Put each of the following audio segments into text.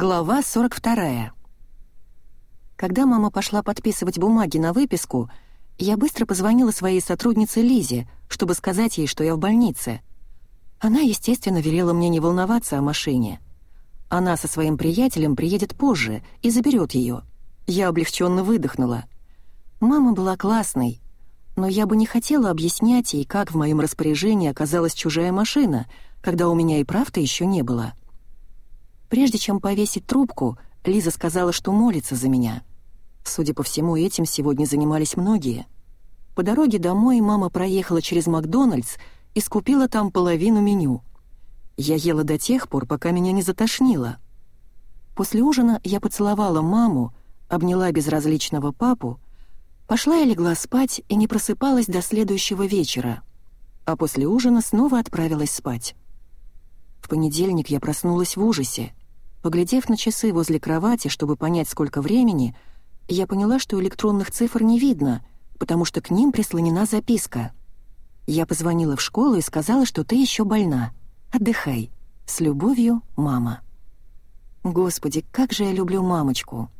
Глава 42. Когда мама пошла подписывать бумаги на выписку, я быстро позвонила своей сотруднице Лизе, чтобы сказать ей, что я в больнице. Она, естественно, велела мне не волноваться о машине. Она со своим приятелем приедет позже и заберет ее. Я облегченно выдохнула. Мама была классной, но я бы не хотела объяснять ей, как в моем распоряжении оказалась чужая машина, когда у меня и правда еще не было. Прежде чем повесить трубку, Лиза сказала, что молится за меня. Судя по всему, этим сегодня занимались многие. По дороге домой мама проехала через Макдональдс и скупила там половину меню. Я ела до тех пор, пока меня не затошнило. После ужина я поцеловала маму, обняла безразличного папу, пошла и легла спать и не просыпалась до следующего вечера, а после ужина снова отправилась спать. В понедельник я проснулась в ужасе. Поглядев на часы возле кровати, чтобы понять, сколько времени, я поняла, что электронных цифр не видно, потому что к ним прислонена записка. Я позвонила в школу и сказала, что ты еще больна. Отдыхай. С любовью, мама. Господи, как же я люблю мамочку.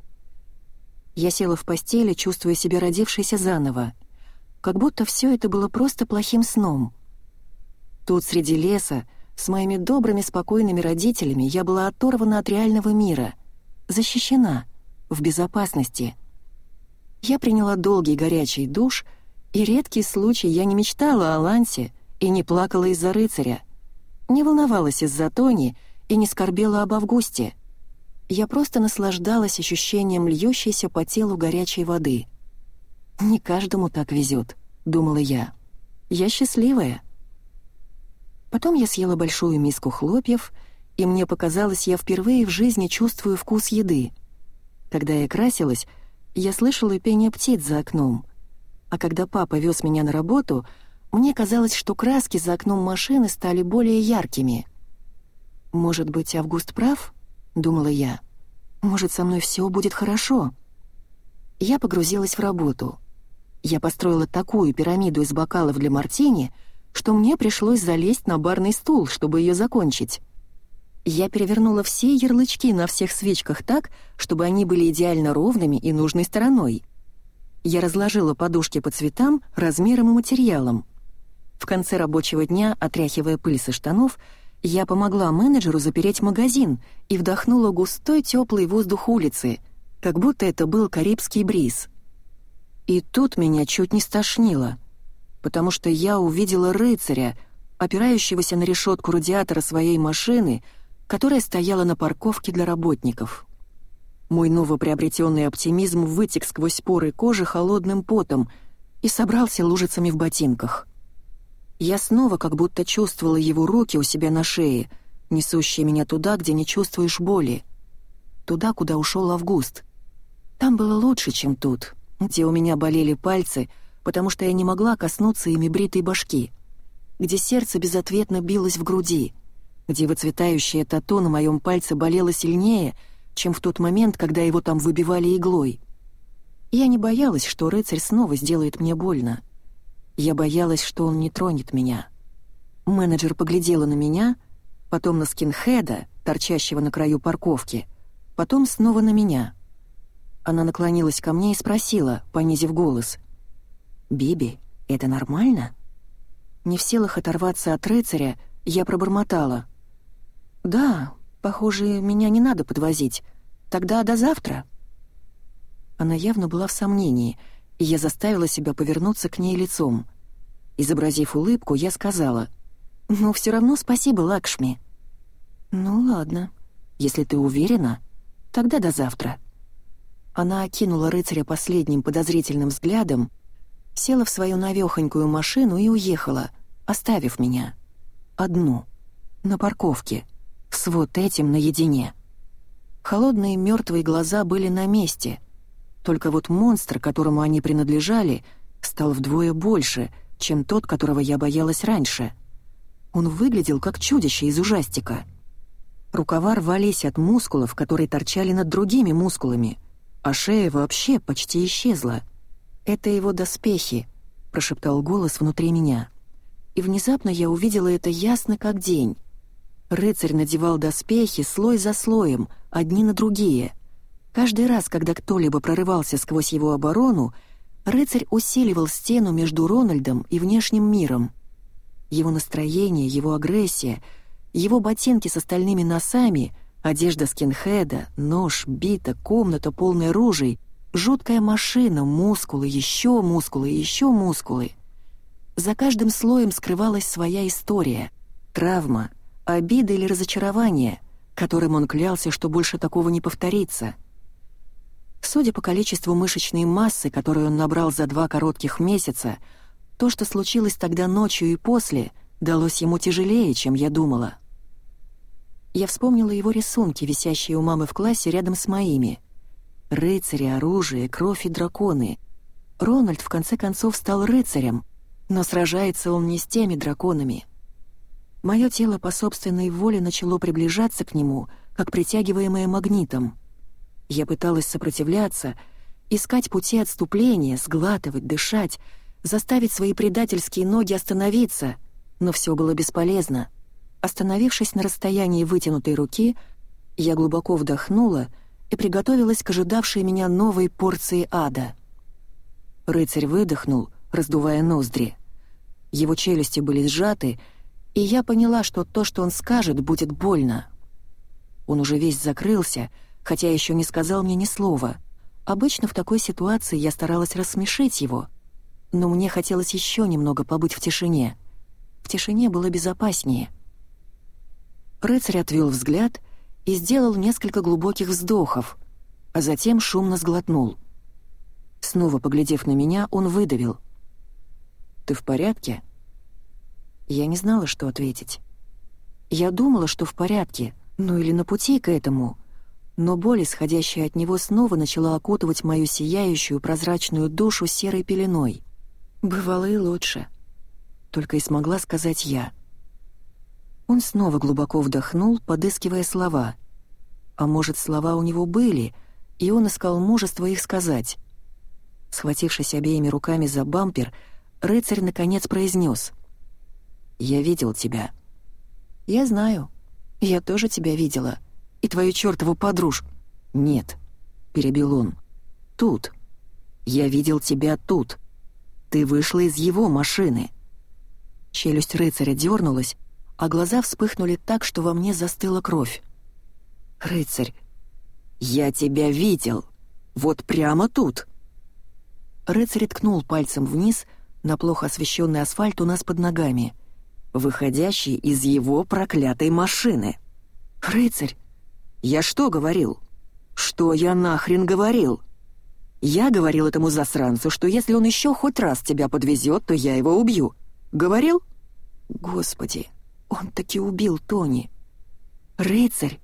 Я села в постели, чувствуя себя родившейся заново, как будто все это было просто плохим сном. Тут среди леса, с моими добрыми, спокойными родителями я была оторвана от реального мира, защищена, в безопасности. Я приняла долгий горячий душ, и редкий случай я не мечтала о Лансе и не плакала из-за рыцаря, не волновалась из-за Тони и не скорбела об Августе. Я просто наслаждалась ощущением льющейся по телу горячей воды. «Не каждому так везет», — думала я. «Я счастливая». Потом я съела большую миску хлопьев, и мне показалось, я впервые в жизни чувствую вкус еды. Когда я красилась, я слышала пение птиц за окном. А когда папа вез меня на работу, мне казалось, что краски за окном машины стали более яркими. «Может быть, Август прав?» — думала я. «Может, со мной все будет хорошо?» Я погрузилась в работу. Я построила такую пирамиду из бокалов для мартини — что мне пришлось залезть на барный стул, чтобы ее закончить. Я перевернула все ярлычки на всех свечках так, чтобы они были идеально ровными и нужной стороной. Я разложила подушки по цветам, размерам и материалам. В конце рабочего дня, отряхивая пыль со штанов, я помогла менеджеру запереть магазин и вдохнула густой теплый воздух улицы, как будто это был карибский бриз. И тут меня чуть не стошнило — потому что я увидела рыцаря, опирающегося на решетку радиатора своей машины, которая стояла на парковке для работников. Мой новоприобретенный оптимизм вытек сквозь поры кожи холодным потом и собрался лужицами в ботинках. Я снова как будто чувствовала его руки у себя на шее, несущие меня туда, где не чувствуешь боли. Туда, куда ушел Август. Там было лучше, чем тут, где у меня болели пальцы — потому что я не могла коснуться ими бритой башки, где сердце безответно билось в груди, где выцветающее тату на моем пальце болело сильнее, чем в тот момент, когда его там выбивали иглой. Я не боялась, что рыцарь снова сделает мне больно. Я боялась, что он не тронет меня. Менеджер поглядела на меня, потом на скинхеда, торчащего на краю парковки, потом снова на меня. Она наклонилась ко мне и спросила, понизив голос, «Биби, это нормально?» Не в силах оторваться от рыцаря, я пробормотала. «Да, похоже, меня не надо подвозить. Тогда до завтра». Она явно была в сомнении, и я заставила себя повернуться к ней лицом. Изобразив улыбку, я сказала, «Ну, все равно спасибо, Лакшми». «Ну, ладно. Если ты уверена, тогда до завтра». Она окинула рыцаря последним подозрительным взглядом, села в свою навехонькую машину и уехала, оставив меня. Одну. На парковке. С вот этим наедине. Холодные мертвые глаза были на месте. Только вот монстр, которому они принадлежали, стал вдвое больше, чем тот, которого я боялась раньше. Он выглядел как чудище из ужастика. Рукава рвались от мускулов, которые торчали над другими мускулами, а шея вообще почти исчезла — «Это его доспехи», — прошептал голос внутри меня. И внезапно я увидела это ясно как день. Рыцарь надевал доспехи слой за слоем, одни на другие. Каждый раз, когда кто-либо прорывался сквозь его оборону, рыцарь усиливал стену между Рональдом и внешним миром. Его настроение, его агрессия, его ботинки с остальными носами, одежда скинхеда, нож, бита, комната, полная ружей, жуткая машина, мускулы, еще мускулы, еще мускулы. За каждым слоем скрывалась своя история, травма, обида или разочарование, которым он клялся, что больше такого не повторится. Судя по количеству мышечной массы, которую он набрал за два коротких месяца, то, что случилось тогда ночью и после, далось ему тяжелее, чем я думала. Я вспомнила его рисунки, висящие у мамы в классе рядом с моими. Рыцари, оружие, кровь и драконы. Рональд в конце концов стал рыцарем, но сражается он не с теми драконами. Мое тело по собственной воле начало приближаться к нему, как притягиваемое магнитом. Я пыталась сопротивляться, искать пути отступления, сглатывать, дышать, заставить свои предательские ноги остановиться, но все было бесполезно. Остановившись на расстоянии вытянутой руки, я глубоко вдохнула и приготовилась к ожидавшей меня новой порции ада. Рыцарь выдохнул, раздувая ноздри. Его челюсти были сжаты, и я поняла, что то, что он скажет, будет больно. Он уже весь закрылся, хотя еще не сказал мне ни слова. Обычно в такой ситуации я старалась рассмешить его — но мне хотелось еще немного побыть в тишине. В тишине было безопаснее. Рыцарь отвел взгляд и сделал несколько глубоких вздохов, а затем шумно сглотнул. Снова поглядев на меня, он выдавил. «Ты в порядке?» Я не знала, что ответить. Я думала, что в порядке, ну или на пути к этому, но боль, исходящая от него, снова начала окутывать мою сияющую прозрачную душу серой пеленой. Бывало и лучше. Только и смогла сказать я. Он снова глубоко вдохнул, подыскивая слова. А может, слова у него были, и он искал мужество их сказать. Схватившись обеими руками за бампер, рыцарь наконец произнес: «Я видел тебя». «Я знаю. Я тоже тебя видела. И твою чертову подружь». «Нет», — перебил он. «Тут. Я видел тебя тут. Ты вышла из его машины». Челюсть рыцаря дернулась, а глаза вспыхнули так, что во мне застыла кровь. «Рыцарь, я тебя видел! Вот прямо тут!» Рыцарь ткнул пальцем вниз на плохо освещенный асфальт у нас под ногами, выходящий из его проклятой машины. «Рыцарь, я что говорил? Что я нахрен говорил?» Я говорил этому засранцу, что если он еще хоть раз тебя подвезет, то я его убью. Говорил? Господи, он таки убил Тони. Рыцарь!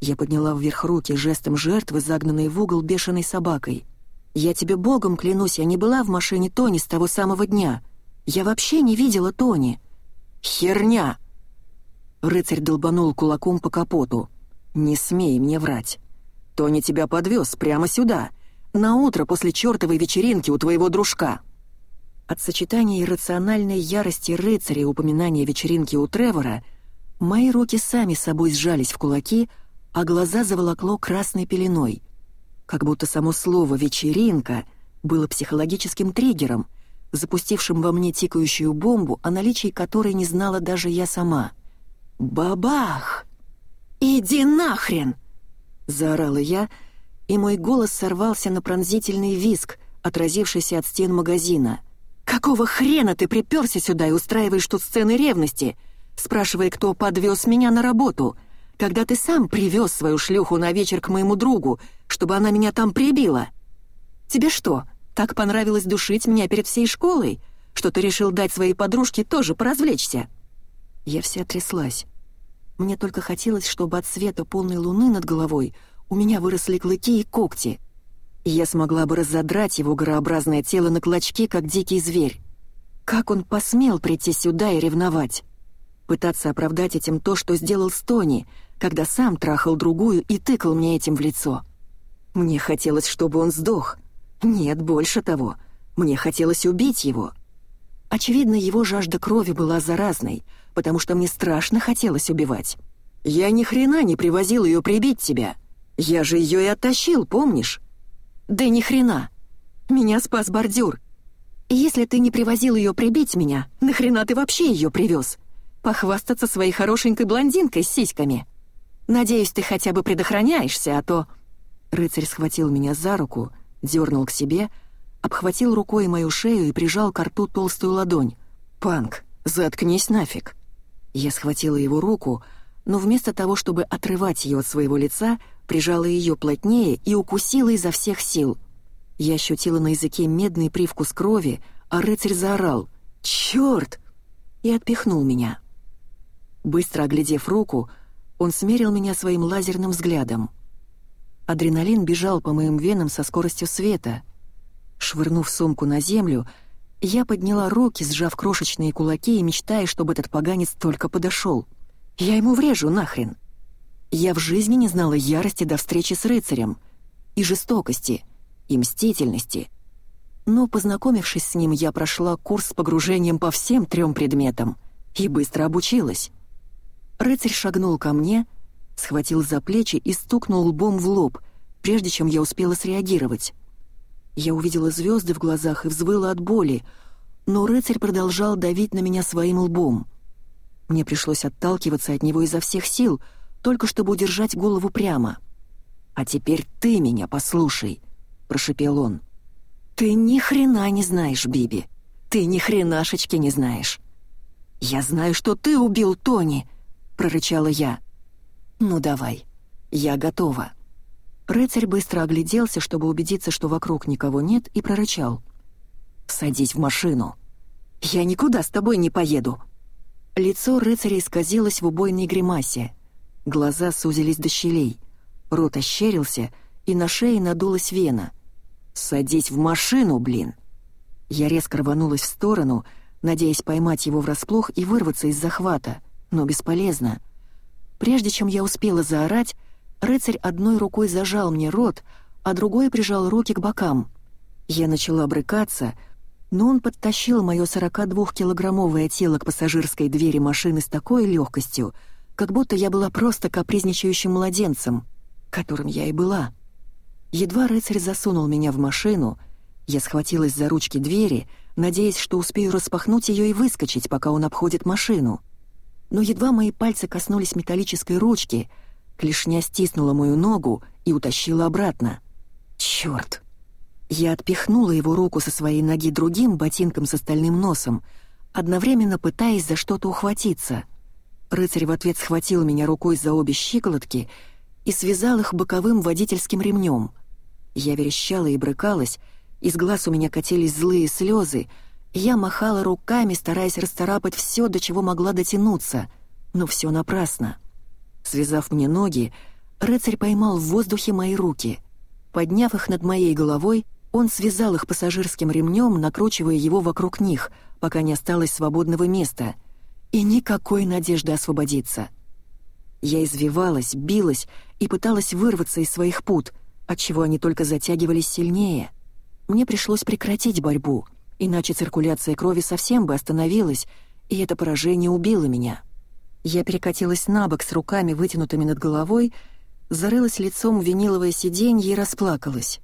Я подняла вверх руки жестом жертвы, загнанной в угол бешеной собакой. Я тебе богом клянусь, я не была в машине Тони с того самого дня. Я вообще не видела Тони. Херня! Рыцарь долбанул кулаком по капоту. «Не смей мне врать. Тони тебя подвез прямо сюда, на утро после чертовой вечеринки у твоего дружка». От сочетания иррациональной ярости рыцаря и упоминания вечеринки у Тревора мои руки сами собой сжались в кулаки, а глаза заволокло красной пеленой. Как будто само слово «вечеринка» было психологическим триггером, запустившим во мне тикающую бомбу, о наличии которой не знала даже я сама. «Бабах! Иди нахрен!» — заорала я — и мой голос сорвался на пронзительный визг, отразившийся от стен магазина. «Какого хрена ты приперся сюда и устраиваешь тут сцены ревности?» спрашивая, кто подвез меня на работу, когда ты сам привез свою шлюху на вечер к моему другу, чтобы она меня там прибила. Тебе что, так понравилось душить меня перед всей школой, что ты решил дать своей подружке тоже поразвлечься?» Я вся тряслась. Мне только хотелось, чтобы от света полной луны над головой — у меня выросли клыки и когти, я смогла бы разодрать его горообразное тело на клочки, как дикий зверь. Как он посмел прийти сюда и ревновать? Пытаться оправдать этим то, что сделал с когда сам трахал другую и тыкал мне этим в лицо. Мне хотелось, чтобы он сдох. Нет, больше того. Мне хотелось убить его. Очевидно, его жажда крови была заразной, потому что мне страшно хотелось убивать. «Я ни хрена не привозил ее прибить тебя. Я же ее и оттащил, помнишь?» «Да ни хрена. Меня спас бордюр. Если ты не привозил ее прибить меня, нахрена ты вообще ее привез? Похвастаться своей хорошенькой блондинкой с сиськами. Надеюсь, ты хотя бы предохраняешься, а то...» Рыцарь схватил меня за руку, дернул к себе, обхватил рукой мою шею и прижал к рту толстую ладонь. «Панк, заткнись нафиг!» Я схватила его руку, но вместо того, чтобы отрывать ее от своего лица, прижала ее плотнее и укусила изо всех сил. Я ощутила на языке медный привкус крови, а рыцарь заорал «Чёрт!» и отпихнул меня. Быстро оглядев руку, он смерил меня своим лазерным взглядом. Адреналин бежал по моим венам со скоростью света. Швырнув сумку на землю, я подняла руки, сжав крошечные кулаки и мечтая, чтобы этот поганец только подошел. Я ему врежу нахрен. Я в жизни не знала ярости до встречи с рыцарем, и жестокости, и мстительности. Но, познакомившись с ним, я прошла курс с погружением по всем трем предметам и быстро обучилась. Рыцарь шагнул ко мне, схватил за плечи и стукнул лбом в лоб, прежде чем я успела среагировать. Я увидела звезды в глазах и взвыла от боли, но рыцарь продолжал давить на меня своим лбом. Мне пришлось отталкиваться от него изо всех сил, только чтобы удержать голову прямо. «А теперь ты меня послушай», — прошепел он. «Ты ни хрена не знаешь, Биби. Ты ни хренашечки не знаешь». «Я знаю, что ты убил Тони», — прорычала я. «Ну давай, я готова». Рыцарь быстро огляделся, чтобы убедиться, что вокруг никого нет, и прорычал. «Садись в машину. Я никуда с тобой не поеду». Лицо рыцаря исказилось в убойной гримасе. Глаза сузились до щелей. Рот ощерился, и на шее надулась вена. «Садись в машину, блин!» Я резко рванулась в сторону, надеясь поймать его врасплох и вырваться из захвата, но бесполезно. Прежде чем я успела заорать, Рыцарь одной рукой зажал мне рот, а другой прижал руки к бокам. Я начала брыкаться, но он подтащил мое 42-килограммовое тело к пассажирской двери машины с такой легкостью, как будто я была просто капризничающим младенцем, которым я и была. Едва рыцарь засунул меня в машину, я схватилась за ручки двери, надеясь, что успею распахнуть ее и выскочить, пока он обходит машину. Но едва мои пальцы коснулись металлической ручки — Клешня стиснула мою ногу и утащила обратно. Чёрт! Я отпихнула его руку со своей ноги другим ботинком с остальным носом, одновременно пытаясь за что-то ухватиться. Рыцарь в ответ схватил меня рукой за обе щиколотки и связал их боковым водительским ремнем. Я верещала и брыкалась, из глаз у меня катились злые слезы, я махала руками, стараясь расцарапать все, до чего могла дотянуться, но все напрасно. Связав мне ноги, рыцарь поймал в воздухе мои руки. Подняв их над моей головой, он связал их пассажирским ремнем, накручивая его вокруг них, пока не осталось свободного места. И никакой надежды освободиться. Я извивалась, билась и пыталась вырваться из своих пут, отчего они только затягивались сильнее. Мне пришлось прекратить борьбу, иначе циркуляция крови совсем бы остановилась, и это поражение убило меня. Я перекатилась на бок с руками, вытянутыми над головой, зарылась лицом в виниловое сиденье и расплакалась.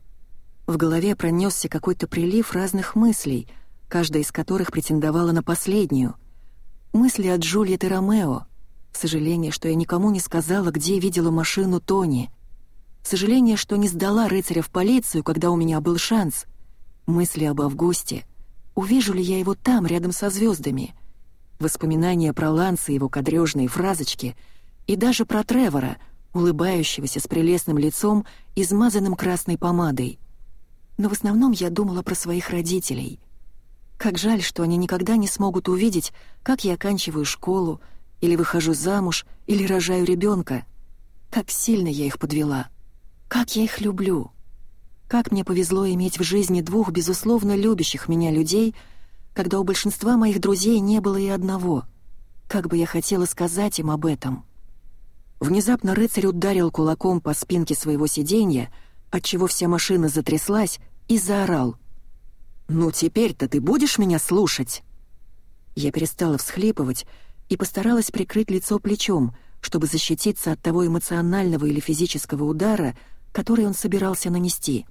В голове пронесся какой-то прилив разных мыслей, каждая из которых претендовала на последнюю. Мысли от Джульетты Ромео. Сожаление, что я никому не сказала, где видела машину Тони. Сожаление, что не сдала рыцаря в полицию, когда у меня был шанс. Мысли об Августе. Увижу ли я его там, рядом со звездами? воспоминания про Ланса и его кадрёжные фразочки, и даже про Тревора, улыбающегося с прелестным лицом, измазанным красной помадой. Но в основном я думала про своих родителей. Как жаль, что они никогда не смогут увидеть, как я оканчиваю школу, или выхожу замуж, или рожаю ребенка. Как сильно я их подвела. Как я их люблю. Как мне повезло иметь в жизни двух безусловно любящих меня людей — когда у большинства моих друзей не было и одного. Как бы я хотела сказать им об этом. Внезапно рыцарь ударил кулаком по спинке своего сиденья, отчего вся машина затряслась, и заорал. «Ну теперь-то ты будешь меня слушать?» Я перестала всхлипывать и постаралась прикрыть лицо плечом, чтобы защититься от того эмоционального или физического удара, который он собирался нанести.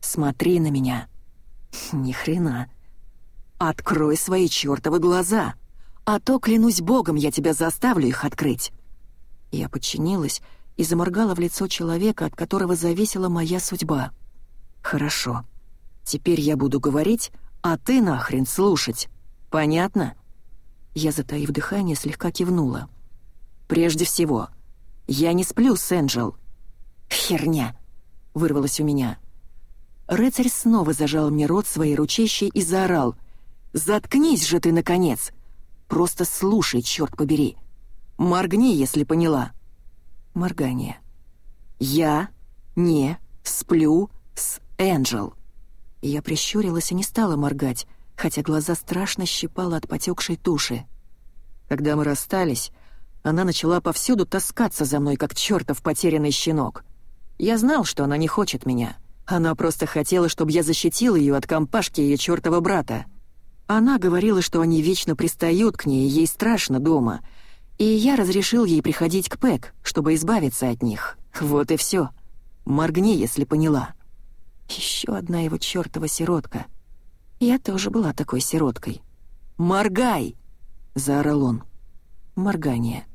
«Смотри на меня!» «Ни хрена!» «Открой свои чертовы глаза!» А то, клянусь богом, я тебя заставлю их открыть». Я подчинилась и заморгала в лицо человека, от которого зависела моя судьба. «Хорошо. Теперь я буду говорить, а ты нахрен слушать. Понятно?» Я, затаив дыхание, слегка кивнула. «Прежде всего, я не сплю с Энджел». «Херня!» — вырвалось у меня. Рыцарь снова зажал мне рот своей ручищей и заорал. «Заткнись же ты, наконец! Просто слушай, черт побери. Моргни, если поняла. Моргание. Я не сплю с Энджел. Я прищурилась и не стала моргать, хотя глаза страшно щипало от потекшей туши. Когда мы расстались, она начала повсюду таскаться за мной, как чертов потерянный щенок. Я знал, что она не хочет меня. Она просто хотела, чтобы я защитил ее от компашки ее чертова брата. Она говорила, что они вечно пристают к ней, ей страшно дома. И я разрешил ей приходить к Пэк, чтобы избавиться от них. Вот и все. Моргни, если поняла. Еще одна его чертова сиротка. Я тоже была такой сироткой. «Моргай!» — заорал он. Моргание.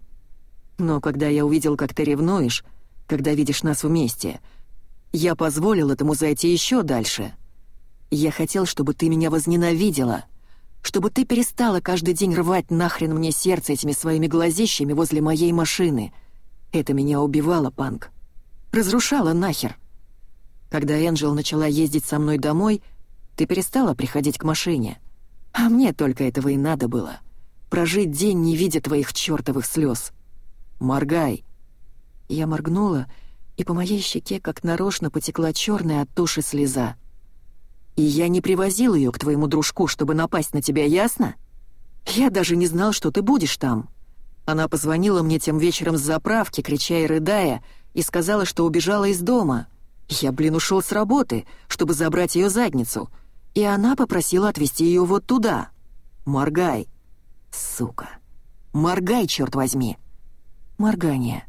Но когда я увидел, как ты ревнуешь, когда видишь нас вместе, я позволил этому зайти еще дальше. Я хотел, чтобы ты меня возненавидела — чтобы ты перестала каждый день рвать нахрен мне сердце этими своими глазищами возле моей машины. Это меня убивало, Панк. Разрушало нахер. Когда Энджел начала ездить со мной домой, ты перестала приходить к машине. А мне только этого и надо было. Прожить день, не видя твоих чертовых слез. Моргай. Я моргнула, и по моей щеке как нарочно потекла черная от туши слеза. И я не привозил ее к твоему дружку, чтобы напасть на тебя, ясно? Я даже не знал, что ты будешь там. Она позвонила мне тем вечером с заправки, крича и рыдая, и сказала, что убежала из дома. Я, блин, ушел с работы, чтобы забрать ее задницу. И она попросила отвезти ее вот туда. Моргай. Сука. Моргай, черт возьми. Моргание.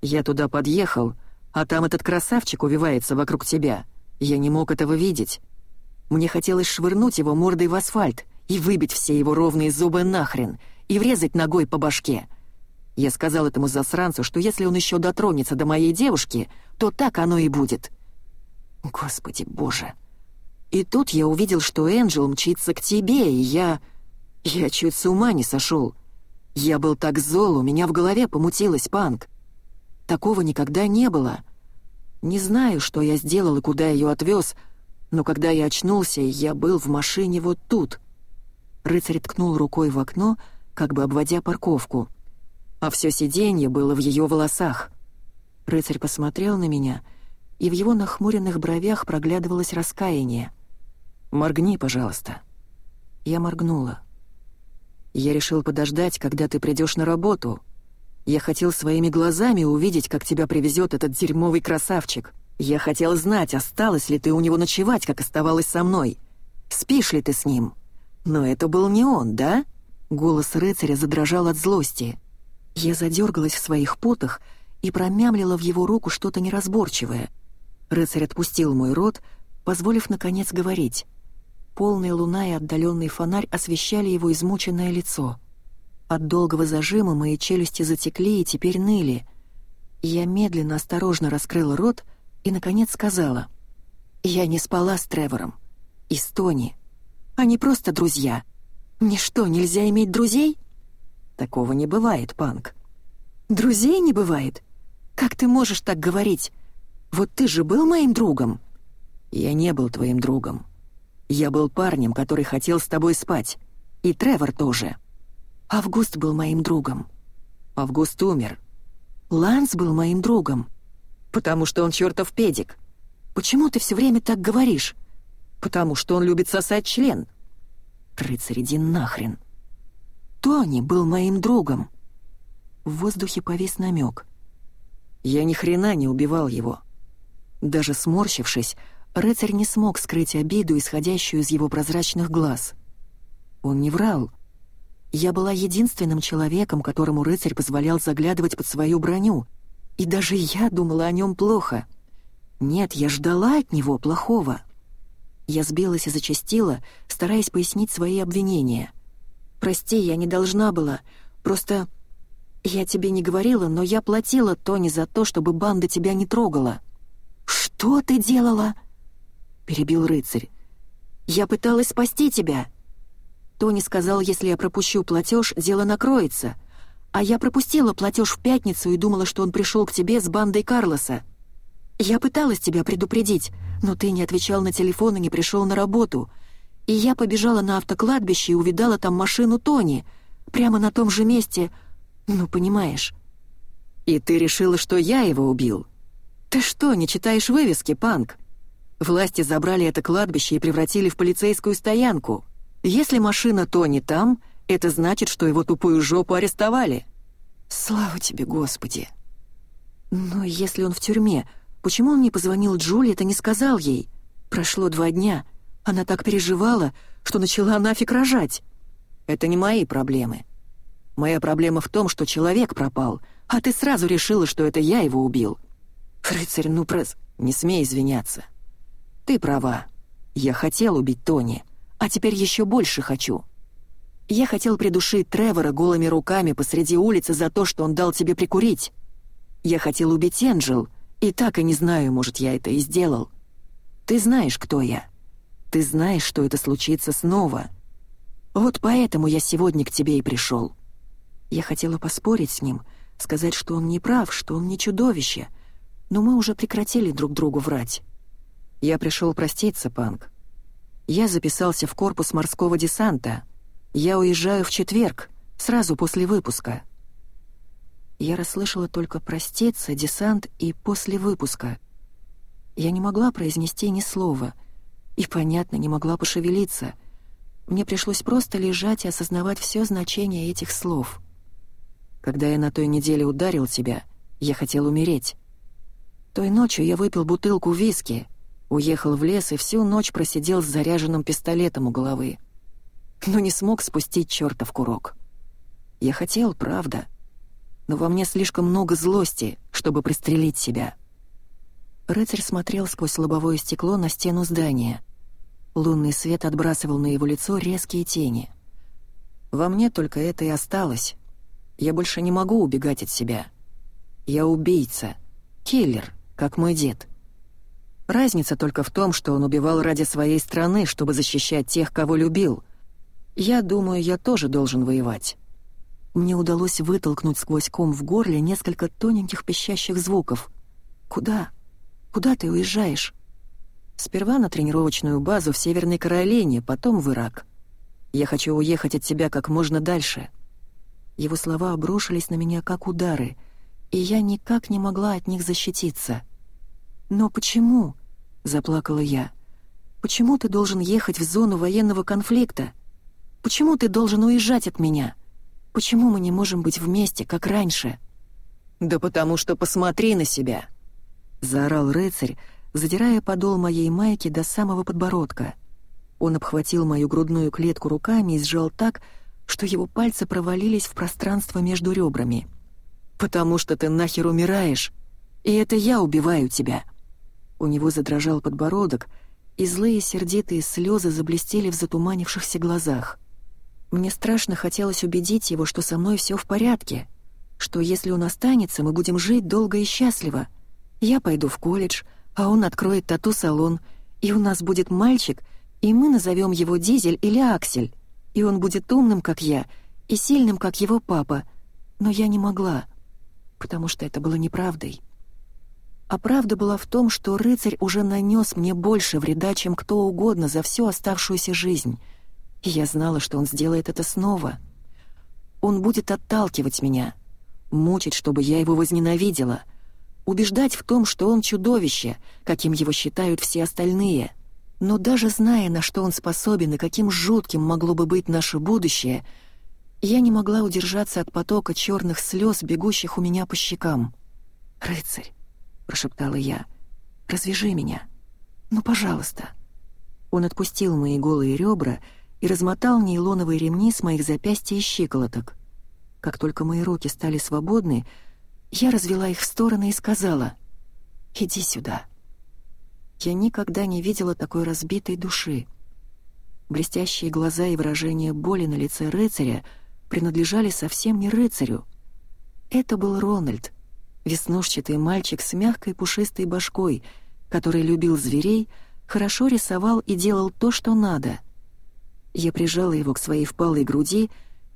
Я туда подъехал, а там этот красавчик увивается вокруг тебя. Я не мог этого видеть. Мне хотелось швырнуть его мордой в асфальт и выбить все его ровные зубы нахрен и врезать ногой по башке. Я сказал этому засранцу, что если он еще дотронется до моей девушки, то так оно и будет. Господи боже. И тут я увидел, что Энджел мчится к тебе, и я... Я чуть с ума не сошел. Я был так зол, у меня в голове помутилась панк. Такого никогда не было. Не знаю, что я сделал и куда ее отвез, но когда я очнулся, я был в машине вот тут. Рыцарь ткнул рукой в окно, как бы обводя парковку. А все сиденье было в ее волосах. Рыцарь посмотрел на меня, и в его нахмуренных бровях проглядывалось раскаяние. «Моргни, пожалуйста». Я моргнула. «Я решил подождать, когда ты придешь на работу. Я хотел своими глазами увидеть, как тебя привезет этот дерьмовый красавчик». Я хотел знать, осталось ли ты у него ночевать, как оставалась со мной. Спишь ли ты с ним? Но это был не он, да?» Голос рыцаря задрожал от злости. Я задергалась в своих потах и промямлила в его руку что-то неразборчивое. Рыцарь отпустил мой рот, позволив наконец говорить. Полная луна и отдаленный фонарь освещали его измученное лицо. От долгого зажима мои челюсти затекли и теперь ныли. Я медленно, осторожно раскрыла рот — и, наконец, сказала. «Я не спала с Тревором. И с Тони. Они просто друзья. Мне что, нельзя иметь друзей?» «Такого не бывает, Панк». «Друзей не бывает? Как ты можешь так говорить? Вот ты же был моим другом?» «Я не был твоим другом. Я был парнем, который хотел с тобой спать. И Тревор тоже». «Август был моим другом». «Август умер». «Ланс был моим другом». «Потому что он чертов педик». «Почему ты все время так говоришь?» «Потому что он любит сосать член». «Рыцарь, иди нахрен». «Тони был моим другом». В воздухе повис намек. Я ни хрена не убивал его. Даже сморщившись, рыцарь не смог скрыть обиду, исходящую из его прозрачных глаз. Он не врал. Я была единственным человеком, которому рыцарь позволял заглядывать под свою броню, и даже я думала о нем плохо. Нет, я ждала от него плохого. Я сбилась и зачастила, стараясь пояснить свои обвинения. «Прости, я не должна была. Просто я тебе не говорила, но я платила Тони за то, чтобы банда тебя не трогала». «Что ты делала?» — перебил рыцарь. «Я пыталась спасти тебя». Тони сказал, если я пропущу платеж, дело накроется. А я пропустила платеж в пятницу и думала, что он пришел к тебе с бандой Карлоса. Я пыталась тебя предупредить, но ты не отвечал на телефон и не пришел на работу. И я побежала на автокладбище и увидала там машину Тони, прямо на том же месте, ну, понимаешь. И ты решила, что я его убил? Ты что, не читаешь вывески, Панк? Власти забрали это кладбище и превратили в полицейскую стоянку. Если машина Тони там, это значит, что его тупую жопу арестовали. Слава тебе, Господи. Но если он в тюрьме, Почему он не позвонил Джулиет и не сказал ей? Прошло два дня. Она так переживала, что начала нафиг рожать. Это не мои проблемы. Моя проблема в том, что человек пропал, а ты сразу решила, что это я его убил. Рыцарь, ну прос... Не смей извиняться. Ты права. Я хотел убить Тони, а теперь еще больше хочу. Я хотел придушить Тревора голыми руками посреди улицы за то, что он дал тебе прикурить. Я хотел убить Энджел, и так и не знаю, может, я это и сделал. Ты знаешь, кто я. Ты знаешь, что это случится снова. Вот поэтому я сегодня к тебе и пришел. Я хотела поспорить с ним, сказать, что он не прав, что он не чудовище, но мы уже прекратили друг другу врать. Я пришел проститься, Панк. Я записался в корпус морского десанта. Я уезжаю в четверг, сразу после выпуска. Я расслышала только «проститься», «десант» и «после выпуска». Я не могла произнести ни слова. И, понятно, не могла пошевелиться. Мне пришлось просто лежать и осознавать все значение этих слов. Когда я на той неделе ударил тебя, я хотел умереть. Той ночью я выпил бутылку виски, уехал в лес и всю ночь просидел с заряженным пистолетом у головы. Но не смог спустить чертов курок. Я хотел, правда, но во мне слишком много злости, чтобы пристрелить себя». Рыцарь смотрел сквозь лобовое стекло на стену здания. Лунный свет отбрасывал на его лицо резкие тени. «Во мне только это и осталось. Я больше не могу убегать от себя. Я убийца, киллер, как мой дед. Разница только в том, что он убивал ради своей страны, чтобы защищать тех, кого любил. Я думаю, я тоже должен воевать». Мне удалось вытолкнуть сквозь ком в горле несколько тоненьких пищащих звуков. «Куда? Куда ты уезжаешь?» «Сперва на тренировочную базу в Северной Каролине, потом в Ирак. Я хочу уехать от тебя как можно дальше». Его слова обрушились на меня как удары, и я никак не могла от них защититься. «Но почему?» — заплакала я. «Почему ты должен ехать в зону военного конфликта? Почему ты должен уезжать от меня?» Почему мы не можем быть вместе, как раньше?» «Да потому что посмотри на себя!» — заорал рыцарь, задирая подол моей майки до самого подбородка. Он обхватил мою грудную клетку руками и сжал так, что его пальцы провалились в пространство между ребрами. «Потому что ты нахер умираешь, и это я убиваю тебя!» У него задрожал подбородок, и злые сердитые слезы заблестели в затуманившихся глазах. Мне страшно хотелось убедить его, что со мной все в порядке, что если он останется, мы будем жить долго и счастливо. Я пойду в колледж, а он откроет тату-салон, и у нас будет мальчик, и мы назовем его Дизель или Аксель, и он будет умным, как я, и сильным, как его папа. Но я не могла, потому что это было неправдой. А правда была в том, что рыцарь уже нанес мне больше вреда, чем кто угодно за всю оставшуюся жизнь — и я знала, что он сделает это снова. Он будет отталкивать меня, мучить, чтобы я его возненавидела, убеждать в том, что он чудовище, каким его считают все остальные. Но даже зная, на что он способен и каким жутким могло бы быть наше будущее, я не могла удержаться от потока черных слез, бегущих у меня по щекам. «Рыцарь», — прошептала я, — «развяжи меня. Ну, пожалуйста». Он отпустил мои голые ребра и размотал нейлоновые ремни с моих запястий и щиколоток. Как только мои руки стали свободны, я развела их в стороны и сказала «Иди сюда». Я никогда не видела такой разбитой души. Блестящие глаза и выражение боли на лице рыцаря принадлежали совсем не рыцарю. Это был Рональд, веснушчатый мальчик с мягкой пушистой башкой, который любил зверей, хорошо рисовал и делал то, что надо. Я прижала его к своей впалой груди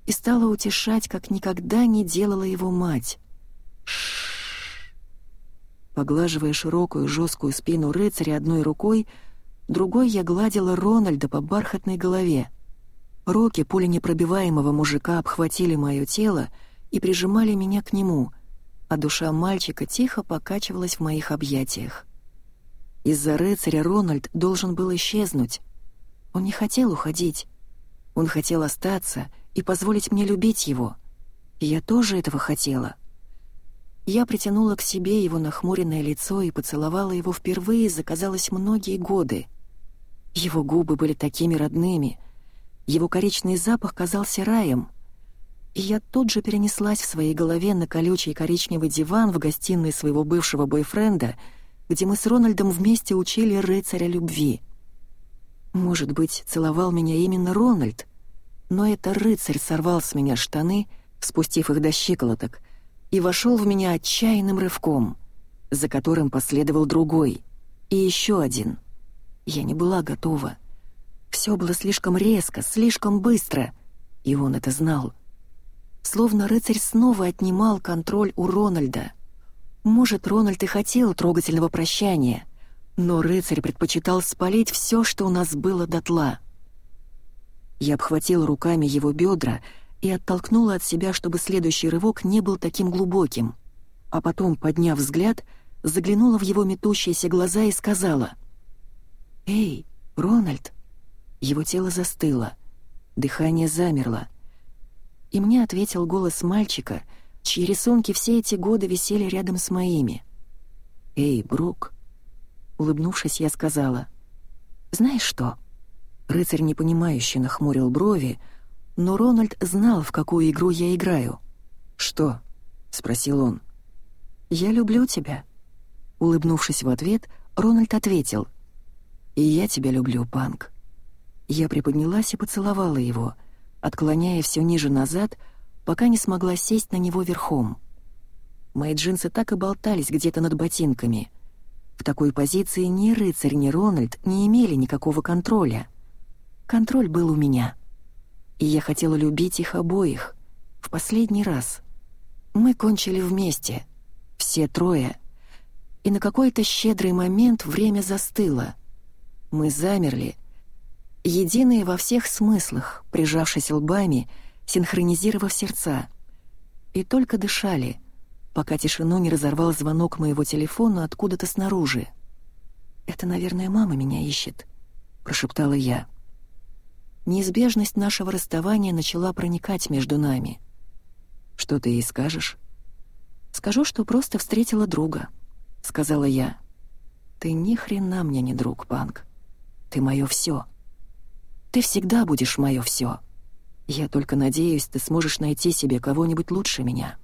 и стала утешать, как никогда не делала его мать. Ш Поглаживая широкую жесткую спину рыцаря одной рукой, другой я гладила Рональда по бархатной голове. Руки пуленепробиваемого мужика обхватили мое тело и прижимали меня к нему, а душа мальчика тихо покачивалась в моих объятиях. Из-за рыцаря Рональд должен был исчезнуть. Он не хотел уходить. Он хотел остаться и позволить мне любить его. И я тоже этого хотела. Я притянула к себе его нахмуренное лицо и поцеловала его впервые за, казалось, многие годы. Его губы были такими родными. Его коричный запах казался раем — и я тут же перенеслась в своей голове на колючий коричневый диван в гостиной своего бывшего бойфренда, где мы с Рональдом вместе учили рыцаря любви. Может быть, целовал меня именно Рональд, но это рыцарь сорвал с меня штаны, спустив их до щиколоток, и вошел в меня отчаянным рывком, за которым последовал другой, и еще один. Я не была готова. Все было слишком резко, слишком быстро, и он это знал — Словно рыцарь снова отнимал контроль у Рональда. Может, Рональд и хотел трогательного прощания, но рыцарь предпочитал спалить все, что у нас было дотла. Я обхватила руками его бедра и оттолкнула от себя, чтобы следующий рывок не был таким глубоким. А потом, подняв взгляд, заглянула в его метущиеся глаза и сказала «Эй, Рональд!» Его тело застыло, дыхание замерло — и мне ответил голос мальчика, чьи рисунки все эти годы висели рядом с моими. «Эй, Брук!» Улыбнувшись, я сказала. «Знаешь что?» Рыцарь непонимающе нахмурил брови, но Рональд знал, в какую игру я играю. «Что?» — спросил он. «Я люблю тебя». Улыбнувшись в ответ, Рональд ответил. «И я тебя люблю, Панк». Я приподнялась и поцеловала его — отклоняя все ниже назад, пока не смогла сесть на него верхом. Мои джинсы так и болтались где-то над ботинками. В такой позиции ни рыцарь, ни Рональд не имели никакого контроля. Контроль был у меня. И я хотела любить их обоих. В последний раз. Мы кончили вместе. Все трое. И на какой-то щедрый момент время застыло. Мы замерли — единые во всех смыслах, прижавшись лбами, синхронизировав сердца. И только дышали, пока тишину не разорвал звонок моего телефона откуда-то снаружи. «Это, наверное, мама меня ищет», — прошептала я. Неизбежность нашего расставания начала проникать между нами. «Что ты ей скажешь?» «Скажу, что просто встретила друга», — сказала я. «Ты ни хрена мне не друг, Панк. Ты моё всё». Ты всегда будешь мое все. Я только надеюсь, ты сможешь найти себе кого-нибудь лучше меня».